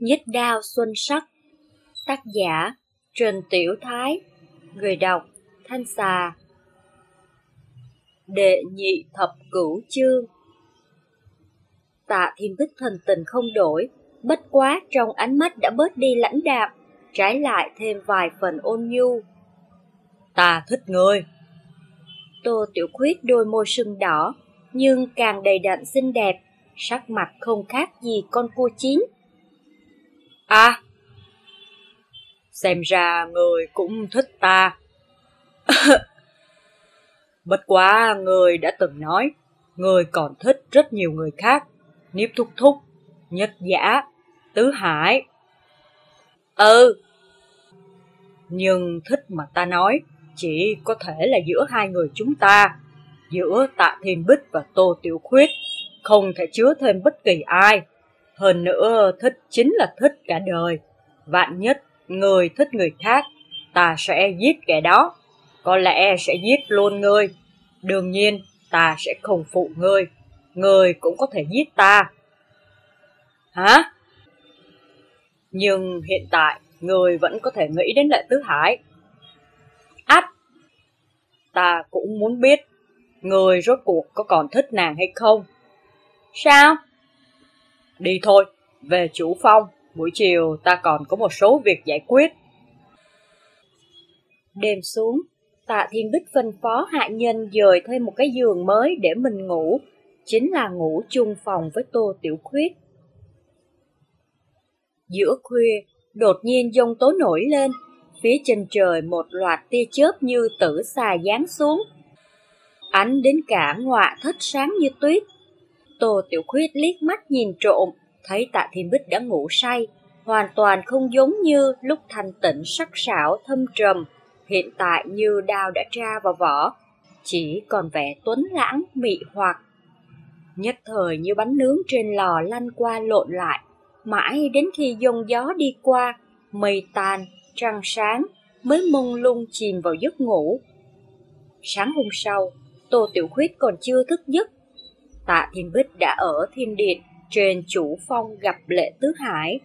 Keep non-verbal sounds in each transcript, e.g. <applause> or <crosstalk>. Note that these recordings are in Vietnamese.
Nhích đao xuân sắc Tác giả Trần Tiểu Thái Người đọc Thanh Xà Đệ nhị thập cửu chương Tạ Thiên Bích thần tình không đổi, bất quá trong ánh mắt đã bớt đi lãnh đạm, trái lại thêm vài phần ôn nhu. Ta thích ngươi. Tô Tiểu Khuyết đôi môi sưng đỏ, nhưng càng đầy đặn xinh đẹp, sắc mặt không khác gì con cua chín. À, xem ra người cũng thích ta. <laughs> Bất quá người đã từng nói, người còn thích rất nhiều người khác, Niếp Thúc Thúc, Nhất Giả, Tứ Hải. Ừ. Nhưng thích mà ta nói, chỉ có thể là giữa hai người chúng ta, giữa Tạ Thiên Bích và Tô Tiểu Khuyết, không thể chứa thêm bất kỳ ai. Hơn nữa, thích chính là thích cả đời. Vạn nhất, người thích người khác, ta sẽ giết kẻ đó. Có lẽ sẽ giết luôn ngươi. Đương nhiên, ta sẽ không phụ ngươi. Ngươi cũng có thể giết ta. Hả? Nhưng hiện tại, người vẫn có thể nghĩ đến Lệ Tứ Hải. Ách! Ta cũng muốn biết, người rốt cuộc có còn thích nàng hay không? Sao? Đi thôi, về chủ phong, buổi chiều ta còn có một số việc giải quyết. Đêm xuống, tạ thiên bích phân phó hạ nhân dời thêm một cái giường mới để mình ngủ, chính là ngủ chung phòng với Tô Tiểu Khuyết. Giữa khuya, đột nhiên giông tố nổi lên, phía trên trời một loạt tia chớp như tử xà giáng xuống. Ánh đến cả ngọa thất sáng như tuyết. Tô Tiểu Khuyết liếc mắt nhìn trộm, thấy tạ thiên bích đã ngủ say, hoàn toàn không giống như lúc thanh tịnh sắc sảo thâm trầm, hiện tại như đao đã tra vào vỏ, chỉ còn vẻ tuấn lãng, mị hoặc. Nhất thời như bánh nướng trên lò lăn qua lộn lại, mãi đến khi dông gió đi qua, mây tan, trăng sáng, mới mông lung chìm vào giấc ngủ. Sáng hôm sau, Tô Tiểu Khuyết còn chưa thức giấc. Tạ Thiên Bích đã ở thiên điện, trên chủ phong gặp lệ tứ hải.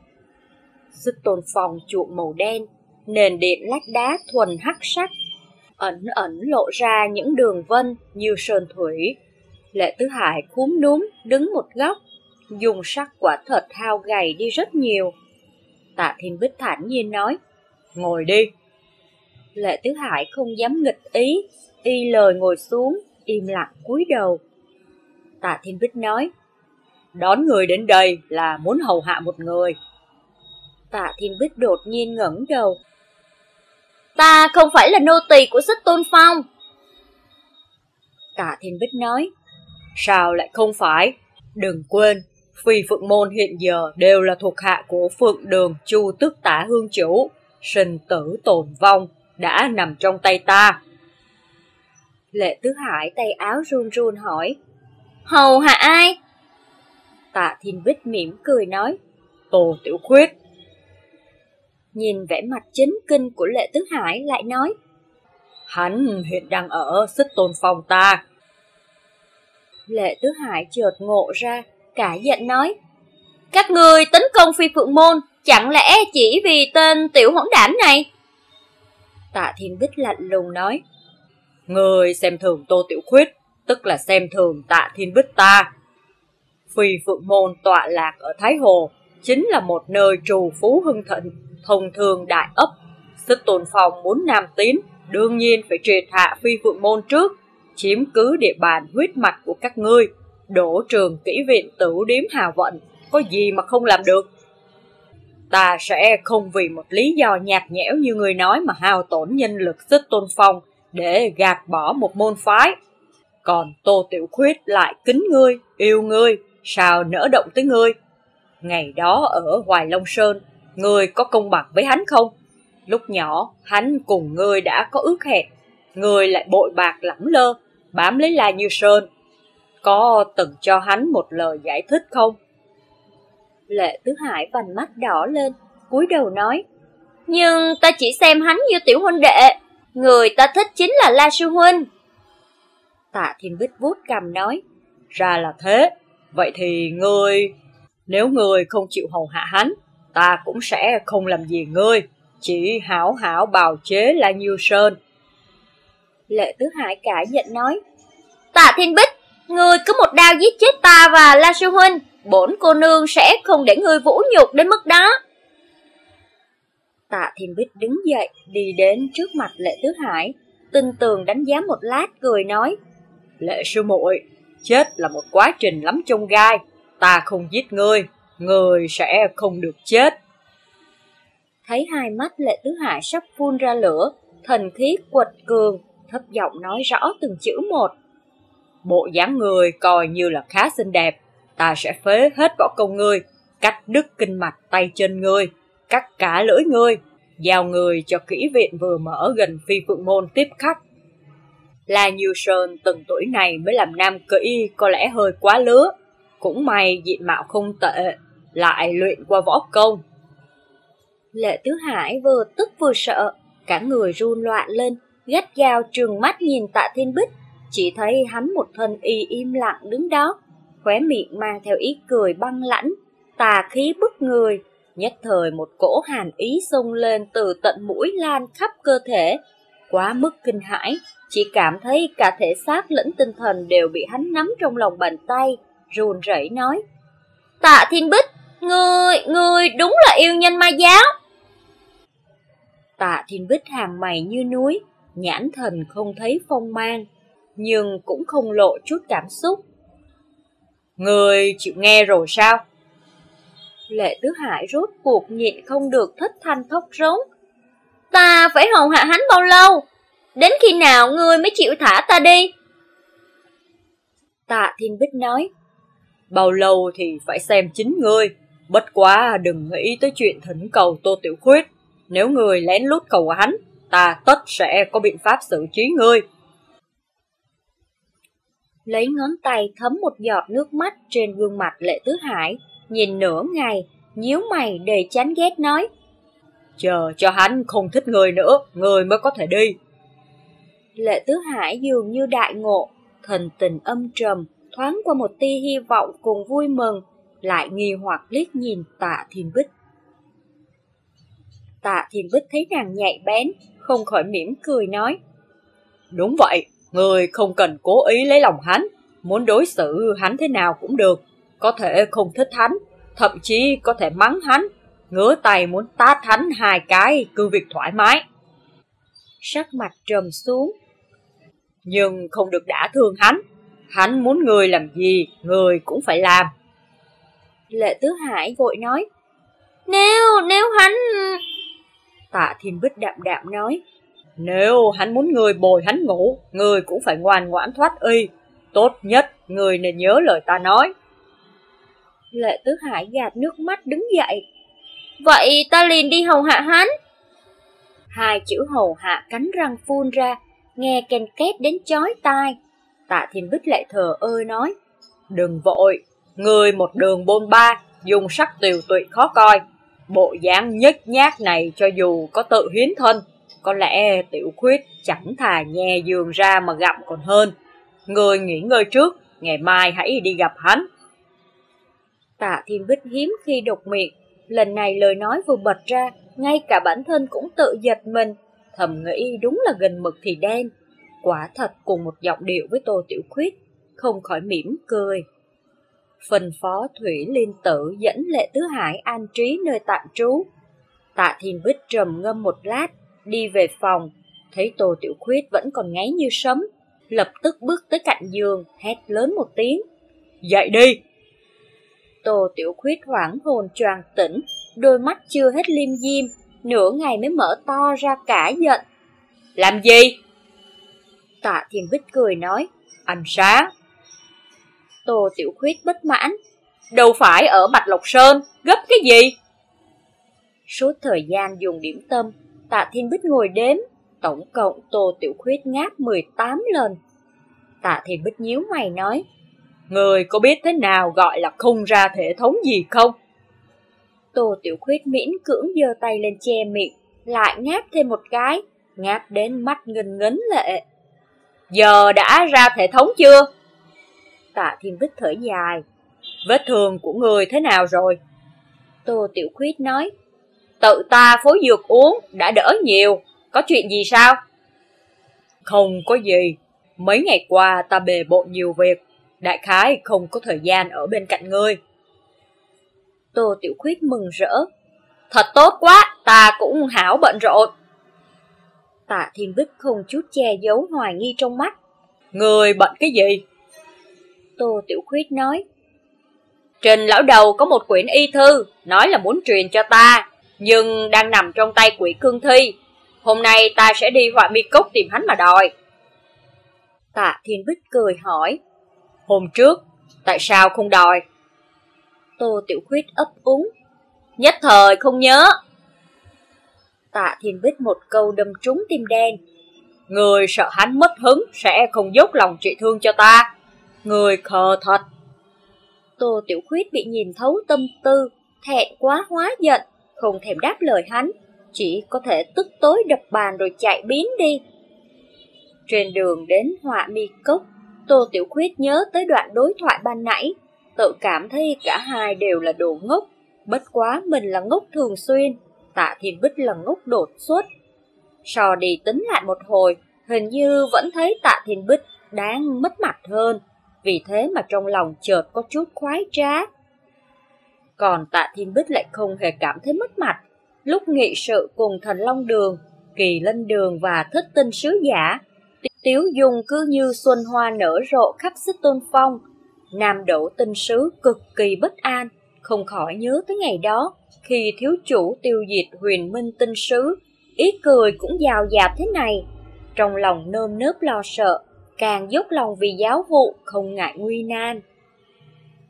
Sức tôn phòng chuộng màu đen, nền điện lát đá thuần hắc sắc, ẩn ẩn lộ ra những đường vân như sơn thủy. Lệ tứ hải cúm núm đứng một góc, dùng sắc quả thật hao gầy đi rất nhiều. Tạ Thiên Bích thản nhiên nói, ngồi đi. Lệ Tứ Hải không dám nghịch ý, y lời ngồi xuống, im lặng cúi đầu. Tạ Thiên Bích nói, đón người đến đây là muốn hầu hạ một người. Tạ Thiên Bích đột nhiên ngẩng đầu. Ta không phải là nô tỳ của sách tôn phong. Tạ Thiên Bích nói, sao lại không phải? Đừng quên, Phi Phượng Môn hiện giờ đều là thuộc hạ của Phượng Đường Chu Tức Tả Hương Chủ, sinh tử tồn vong, đã nằm trong tay ta. Lệ Tứ Hải tay áo run run hỏi, Hầu hạ ai? Tạ Thiên Bích mỉm cười nói, Tô Tiểu Khuyết. Nhìn vẻ mặt chính kinh của Lệ Tứ Hải lại nói, Hắn hiện đang ở xích tôn phòng ta. Lệ Tứ Hải chợt ngộ ra, cả giận nói, Các người tấn công phi phượng môn, chẳng lẽ chỉ vì tên tiểu hỗn đản này? Tạ Thiên Bích lạnh lùng nói, Người xem thường Tô Tiểu Khuyết, tức là xem thường Tạ Thiên Bích ta. Phi Phượng Môn tọa lạc ở Thái Hồ, chính là một nơi trù phú hưng thịnh, thông thường đại ấp. Sức tồn phòng muốn nam tín, đương nhiên phải triệt hạ Phi Phượng Môn trước, chiếm cứ địa bàn huyết mạch của các ngươi, đổ trường kỹ viện tử điếm hào vận, có gì mà không làm được. Ta sẽ không vì một lý do nhạt nhẽo như người nói mà hao tổn nhân lực sức tôn phong để gạt bỏ một môn phái. Còn Tô Tiểu Khuyết lại kính ngươi, yêu ngươi, sao nỡ động tới ngươi. Ngày đó ở Hoài Long Sơn, ngươi có công bằng với hắn không? Lúc nhỏ, hắn cùng ngươi đã có ước hẹn, ngươi lại bội bạc lẳng lơ, bám lấy La Như Sơn. Có từng cho hắn một lời giải thích không? Lệ Tứ Hải vành mắt đỏ lên, cúi đầu nói. Nhưng ta chỉ xem hắn như tiểu huynh đệ, người ta thích chính là La Sư Huynh. Tạ Thiên Bích vút cầm nói. Ra là thế, vậy thì ngươi... Nếu ngươi không chịu hầu hạ hắn, ta cũng sẽ không làm gì ngươi, chỉ hảo hảo bào chế là Nhiêu Sơn. Lệ Tứ Hải cãi giận nói, Tạ Thiên Bích, ngươi cứ một đao giết chết ta và La Sư Huynh, bổn cô nương sẽ không để ngươi vũ nhục đến mức đó. Tạ Thiên Bích đứng dậy, đi đến trước mặt Lệ Tứ Hải, tinh tường đánh giá một lát cười nói, Lệ sư muội chết là một quá trình lắm trông gai, ta không giết ngươi, ngươi sẽ không được chết. Thấy hai mắt Lệ Tứ Hải sắp phun ra lửa, thần khí quật cường, thấp giọng nói rõ từng chữ một. Bộ dáng người coi như là khá xinh đẹp, ta sẽ phế hết võ công ngươi, cắt đứt kinh mạch tay chân ngươi, cắt cả lưỡi ngươi, giao người cho kỹ viện vừa mở gần phi phượng môn tiếp khách. La Như Sơn từng tuổi này mới làm nam kỹ có lẽ hơi quá lứa, cũng may diện mạo không tệ, lại luyện qua võ công. Lệ Tứ Hải vừa tức vừa sợ, cả người run loạn lên, gắt gao trừng mắt nhìn tạ thiên bích, chỉ thấy hắn một thân y im lặng đứng đó, khóe miệng mang theo ý cười băng lãnh, tà khí bức người, nhất thời một cỗ hàn ý xông lên từ tận mũi lan khắp cơ thể, quá mức kinh hãi, chỉ cảm thấy cả thể xác lẫn tinh thần đều bị hắn nắm trong lòng bàn tay, run rẩy nói. Tạ Thiên Bích, người, người đúng là yêu nhân ma giáo. Tạ Thiên Bích hàng mày như núi, nhãn thần không thấy phong mang, nhưng cũng không lộ chút cảm xúc. Người chịu nghe rồi sao? Lệ Tứ Hải rốt cuộc nhịn không được thất thanh khóc rống. Ta phải hầu hạ hắn bao lâu? Đến khi nào ngươi mới chịu thả ta đi? Tạ Thiên Bích nói. Bao lâu thì phải xem chính ngươi. Bất quá đừng nghĩ tới chuyện thỉnh cầu Tô Tiểu Khuyết. Nếu người lén lút cầu hắn, ta tất sẽ có biện pháp xử trí ngươi. Lấy ngón tay thấm một giọt nước mắt trên gương mặt Lệ Tứ Hải, nhìn nửa ngày, nhíu mày đầy chán ghét nói. Chờ cho hắn không thích người nữa, người mới có thể đi. Lệ Tứ Hải dường như đại ngộ, thần tình âm trầm, thoáng qua một tia hy vọng cùng vui mừng, lại nghi hoặc liếc nhìn tạ thiên bích. Tạ thiên bích thấy nàng nhạy bén, không khỏi mỉm cười nói. Đúng vậy, người không cần cố ý lấy lòng hắn, muốn đối xử hắn thế nào cũng được, có thể không thích hắn, thậm chí có thể mắng hắn, ngứa tay muốn tát hắn hai cái cứ việc thoải mái. Sắc mặt trầm xuống, nhưng không được đã thương hắn. Hắn muốn người làm gì, người cũng phải làm. Lệ Tứ Hải vội nói, Nếu, nếu hắn... Tạ Thiên Bích đạm đạm nói, Nếu hắn muốn người bồi hắn ngủ, người cũng phải ngoan ngoãn thoát y. Tốt nhất, người nên nhớ lời ta nói. Lệ Tứ Hải gạt nước mắt đứng dậy. Vậy ta liền đi hầu hạ hắn. Hai chữ hầu hạ cánh răng phun ra, nghe ken két đến chói tai. Tạ Thiên Bích lại thờ ơi nói, đừng vội, người một đường bôn ba, dùng sắc tiều tụy khó coi. Bộ dáng nhếch nhác này cho dù có tự hiến thân, có lẽ tiểu khuyết chẳng thà nhè giường ra mà gặm còn hơn. Người nghỉ ngơi trước, ngày mai hãy đi gặp hắn. Tạ Thiên Bích hiếm khi độc miệng, lần này lời nói vừa bật ra, ngay cả bản thân cũng tự giật mình, thầm nghĩ đúng là gần mực thì đen. Quả thật cùng một giọng điệu với Tô Tiểu Khuyết, không khỏi mỉm cười. phần phó Thủy Liên Tử dẫn Lệ Tứ Hải an trí nơi tạm trú. Tạ Thiên Bích trầm ngâm một lát, đi về phòng, thấy Tô Tiểu Khuyết vẫn còn ngáy như sấm, lập tức bước tới cạnh giường, hét lớn một tiếng. Dậy đi! Tô Tiểu Khuyết hoảng hồn choàng tỉnh, đôi mắt chưa hết liêm diêm, nửa ngày mới mở to ra cả giận. Làm gì? Tạ Thiên Bích cười nói, ăn sáng. Tô Tiểu Khuyết bất mãn, đâu phải ở Bạch Lộc Sơn, gấp cái gì? Suốt thời gian dùng điểm tâm, Tạ Thiên Bích ngồi đếm, tổng cộng Tô Tiểu Khuyết ngáp 18 lần. Tạ Thiên Bích nhíu mày nói, Người có biết thế nào gọi là không ra hệ thống gì không? Tô Tiểu Khuyết miễn cưỡng giơ tay lên che miệng, lại ngáp thêm một cái, ngáp đến mắt ngân ngấn lệ. Giờ đã ra hệ thống chưa? Tạ Thiên Bích thở dài. Vết thương của người thế nào rồi? Tô Tiểu Khuyết nói. Tự ta phối dược uống, đã đỡ nhiều, có chuyện gì sao? Không có gì, mấy ngày qua ta bề bộ nhiều việc, đại khái không có thời gian ở bên cạnh ngươi. Tô Tiểu Khuyết mừng rỡ. Thật tốt quá, ta cũng hảo bận rộn. Tạ Thiên Bích không chút che giấu hoài nghi trong mắt. Người bận cái gì? Tô Tiểu Khuyết nói. Trình lão đầu có một quyển y thư, nói là muốn truyền cho ta, nhưng đang nằm trong tay quỷ cương thi. Hôm nay ta sẽ đi họa mi cốc tìm hắn mà đòi. Tạ Thiên Bích cười hỏi. Hôm trước, tại sao không đòi? Tô Tiểu Khuyết ấp úng. Nhất thời không nhớ. Tạ Thiên Bích một câu đâm trúng tim đen. Người sợ hắn mất hứng sẽ không dốc lòng trị thương cho ta. Người khờ thật. Tô Tiểu Khuyết bị nhìn thấu tâm tư, thẹn quá hóa giận, không thèm đáp lời hắn, chỉ có thể tức tối đập bàn rồi chạy biến đi. Trên đường đến họa mi cốc, Tô Tiểu Khuyết nhớ tới đoạn đối thoại ban nãy, tự cảm thấy cả hai đều là đồ ngốc, bất quá mình là ngốc thường xuyên, tạ thiên bích là ngốc đột xuất. Sò đi tính lại một hồi, hình như vẫn thấy tạ thiên bích đáng mất mặt hơn, vì thế mà trong lòng chợt có chút khoái trá. Còn tạ thiên bích lại không hề cảm thấy mất mặt, lúc nghị sự cùng thần long đường, kỳ lân đường và thích tinh sứ giả, tiếu dung cứ như xuân hoa nở rộ khắp xích tôn phong, Nam Đỗ tinh sứ cực kỳ bất an, không khỏi nhớ tới ngày đó, khi thiếu chủ tiêu diệt huyền minh tinh sứ, ý cười cũng giàu dạp thế này. Trong lòng nơm nớp lo sợ, càng dốc lòng vì giáo vụ, không ngại nguy nan.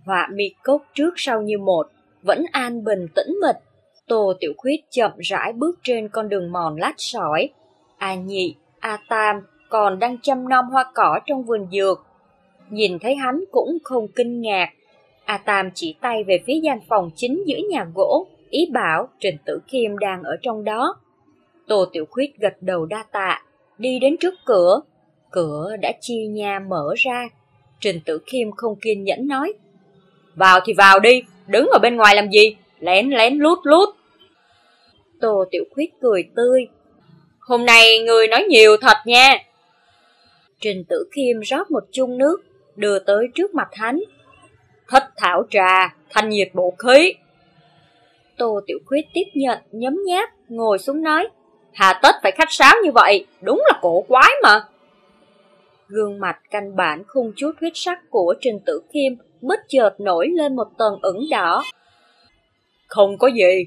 Họa mi cốc trước sau như một, vẫn an bình tĩnh mịch. Tô Tiểu Khuyết chậm rãi bước trên con đường mòn lát sỏi. A Nhị, A Tam còn đang chăm nom hoa cỏ trong vườn dược, Nhìn thấy hắn cũng không kinh ngạc. A Tam chỉ tay về phía gian phòng chính giữa nhà gỗ, ý bảo Trình Tử Khiêm đang ở trong đó. Tô Tiểu Khuyết gật đầu đa tạ, đi đến trước cửa. Cửa đã chi nha mở ra. Trình Tử Khiêm không kiên nhẫn nói. Vào thì vào đi, đứng ở bên ngoài làm gì? Lén lén lút lút. Tô Tiểu Khuyết cười tươi. Hôm nay người nói nhiều thật nha. Trình Tử Khiêm rót một chung nước, đưa tới trước mặt hắn. Thất thảo trà, thanh nhiệt bộ khí. Tô Tiểu Khuyết tiếp nhận, nhấm nháp, ngồi xuống nói. Hà Tết phải khách sáo như vậy, đúng là cổ quái mà. Gương mặt canh bản không chút huyết sắc của Trình Tử Khiêm bất chợt nổi lên một tầng ửng đỏ. Không có gì.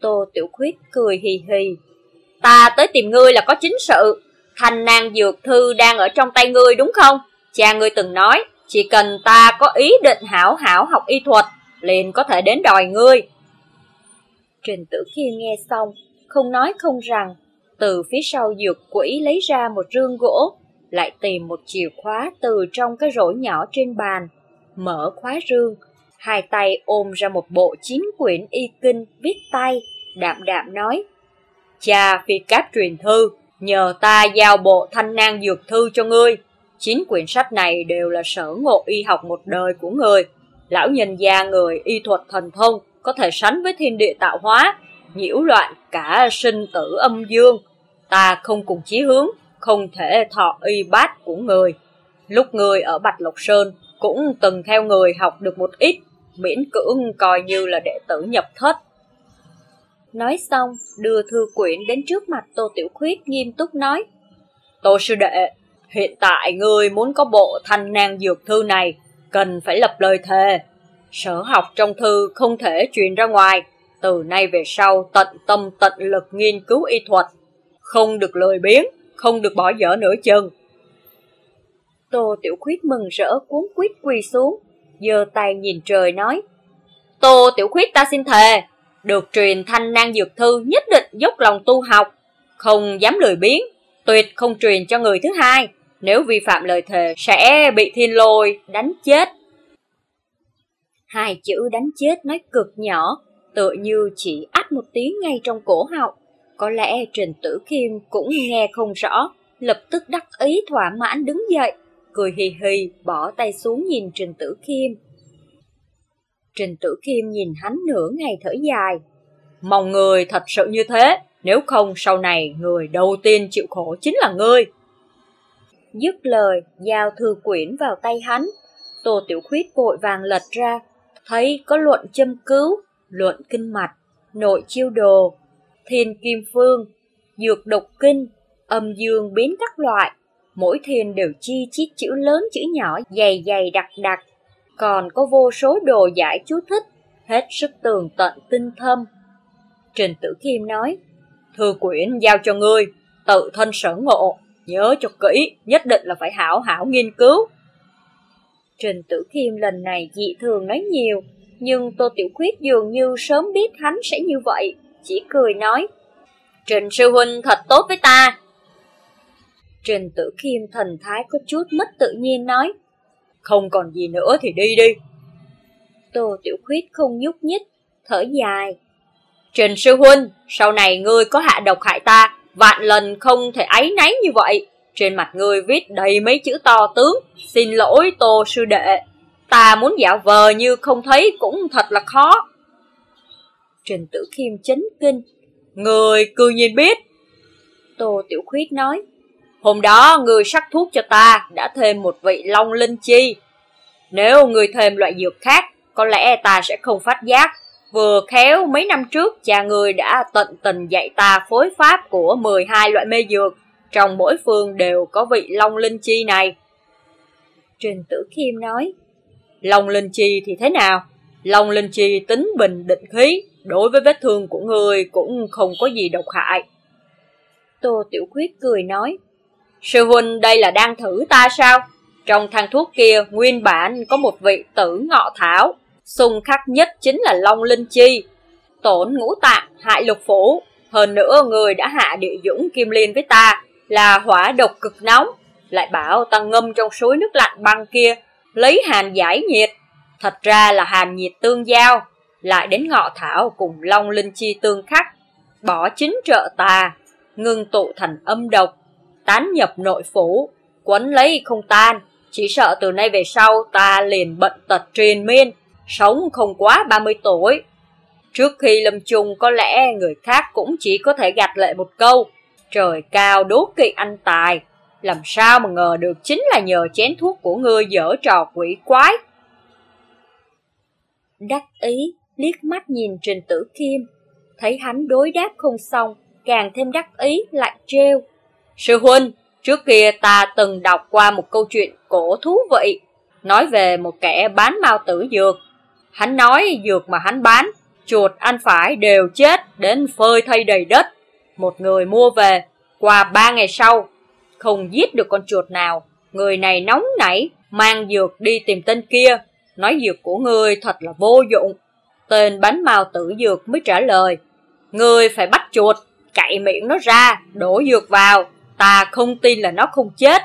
Tô Tiểu Khuyết cười hì hì. Ta tới tìm ngươi là có chính sự. Thanh nan dược thư đang ở trong tay ngươi đúng không? Cha ngươi từng nói, chỉ cần ta có ý định hảo hảo học y thuật, liền có thể đến đòi ngươi. Trình tử khiêm nghe xong, không nói không rằng, từ phía sau dược quỷ lấy ra một rương gỗ, lại tìm một chìa khóa từ trong cái rổ nhỏ trên bàn, mở khóa rương, hai tay ôm ra một bộ chín quyển y kinh viết tay, đạm đạm nói, Cha phi cáp truyền thư, nhờ ta giao bộ thanh nang dược thư cho ngươi. Chín quyển sách này đều là sở ngộ y học một đời của người. Lão nhân gia người y thuật thần thông có thể sánh với thiên địa tạo hóa, nhiễu loạn cả sinh tử âm dương. Ta không cùng chí hướng, không thể thọ y bát của người. Lúc người ở Bạch Lộc Sơn cũng từng theo người học được một ít, miễn cưỡng coi như là đệ tử nhập thất. Nói xong, đưa thư quyển đến trước mặt Tô Tiểu Khuyết nghiêm túc nói. Tô sư đệ, Hiện tại ngươi muốn có bộ thanh nan dược thư này, cần phải lập lời thề. Sở học trong thư không thể truyền ra ngoài, từ nay về sau tận tâm tận lực nghiên cứu y thuật. Không được lười biếng, không được bỏ dở nửa chừng. Tô Tiểu Khuyết mừng rỡ cuốn quýt quỳ xuống, giơ tay nhìn trời nói. Tô Tiểu Khuyết ta xin thề, được truyền thanh nan dược thư nhất định dốc lòng tu học, không dám lười biếng, tuyệt không truyền cho người thứ hai nếu vi phạm lời thề sẽ bị thiên lôi đánh chết. Hai chữ đánh chết nói cực nhỏ, tựa như chỉ ách một tiếng ngay trong cổ họng. Có lẽ Trình Tử Khiêm cũng nghe không rõ, lập tức đắc ý thỏa mãn đứng dậy, cười hì hì bỏ tay xuống nhìn Trình Tử Khiêm. Trình Tử Kim nhìn hắn nửa ngày thở dài. Mong người thật sự như thế, nếu không sau này người đầu tiên chịu khổ chính là ngươi. Dứt lời, giao thư quyển vào tay hắn. Tô Tiểu Khuyết vội vàng lật ra, thấy có luận châm cứu, luận kinh mạch, nội chiêu đồ, thiên kim phương, dược độc kinh, âm dương biến các loại. Mỗi thiền đều chi chít chữ lớn chữ nhỏ dày dày đặc đặc, còn có vô số đồ giải chú thích, hết sức tường tận tinh thâm. Trình Tử Kim nói, Thư quyển giao cho ngươi, tự thân sở ngộ, nhớ cho kỹ, nhất định là phải hảo hảo nghiên cứu. Trình Tử Kim lần này dị thường nói nhiều, nhưng Tô Tiểu Khuyết dường như sớm biết hắn sẽ như vậy, chỉ cười nói. Trình sư huynh thật tốt với ta. Trình Tử Kim thần thái có chút mất tự nhiên nói. Không còn gì nữa thì đi đi. Tô Tiểu Khuyết không nhúc nhích, thở dài. Trình sư huynh, sau này ngươi có hạ độc hại ta, vạn lần không thể ấy náy như vậy. Trên mặt ngươi viết đầy mấy chữ to tướng, xin lỗi tô sư đệ. Ta muốn dạo vờ như không thấy cũng thật là khó. Trình Tử Khiêm chấn kinh. Người cư nhiên biết. Tô Tiểu Khuyết nói. Hôm đó người sắc thuốc cho ta đã thêm một vị long linh chi. Nếu người thêm loại dược khác, có lẽ ta sẽ không phát giác. Vừa khéo mấy năm trước cha người đã tận tình dạy ta phối pháp của 12 loại mê dược, trong mỗi phương đều có vị long linh chi này. Trình Tử Khiêm nói, Long linh chi thì thế nào? Long linh chi tính bình định khí, đối với vết thương của người cũng không có gì độc hại. Tô Tiểu Khuyết cười nói, Sư huynh đây là đang thử ta sao? Trong thang thuốc kia nguyên bản có một vị tử ngọ thảo, xung khắc nhất chính là Long Linh Chi, tổn ngũ tạng, hại lục phủ. Hơn nữa người đã hạ địa dũng kim liên với ta là hỏa độc cực nóng, lại bảo ta ngâm trong suối nước lạnh băng kia, lấy hàn giải nhiệt. Thật ra là hàn nhiệt tương giao, lại đến ngọ thảo cùng Long Linh Chi tương khắc, bỏ chính trợ tà, ngưng tụ thành âm độc, tán nhập nội phủ, quấn lấy không tan, chỉ sợ từ nay về sau ta liền bận tật truyền miên, sống không quá 30 tuổi. Trước khi lâm chung có lẽ người khác cũng chỉ có thể gạt lệ một câu, trời cao đố kỵ anh tài, làm sao mà ngờ được chính là nhờ chén thuốc của ngươi dở trò quỷ quái. Đắc ý, liếc mắt nhìn Trình Tử Kim, thấy hắn đối đáp không xong, càng thêm đắc ý lại trêu. Sư huynh, trước kia ta từng đọc qua một câu chuyện cổ thú vị, nói về một kẻ bán mao tử dược. Hắn nói dược mà hắn bán, chuột ăn phải đều chết đến phơi thay đầy đất. Một người mua về, qua ba ngày sau, không giết được con chuột nào. Người này nóng nảy, mang dược đi tìm tên kia, nói dược của ngươi thật là vô dụng. Tên bánh mao tử dược mới trả lời, ngươi phải bắt chuột, cậy miệng nó ra, đổ dược vào, ta không tin là nó không chết.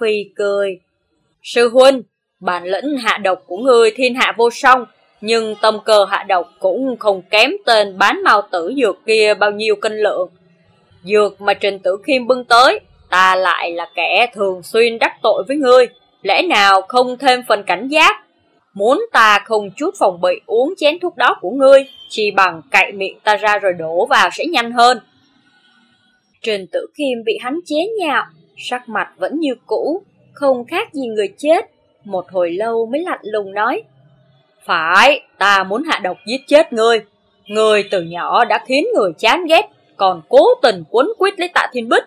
Phi cười, sư huynh, bản lĩnh hạ độc của ngươi thiên hạ vô song, nhưng tâm cơ hạ độc cũng không kém tên bán mao tử dược kia bao nhiêu cân lượng. Dược mà Trình Tử Khiêm bưng tới, ta lại là kẻ thường xuyên đắc tội với ngươi, lẽ nào không thêm phần cảnh giác? Muốn ta không chút phòng bị uống chén thuốc đó của ngươi, chỉ bằng cậy miệng ta ra rồi đổ vào sẽ nhanh hơn. Trình Tử Khiêm bị hắn chế nhạo, sắc mặt vẫn như cũ, không khác gì người chết. Một hồi lâu mới lạnh lùng nói. Phải, ta muốn hạ độc giết chết ngươi. Ngươi từ nhỏ đã khiến người chán ghét, còn cố tình quấn quýt lấy tạ thiên bích.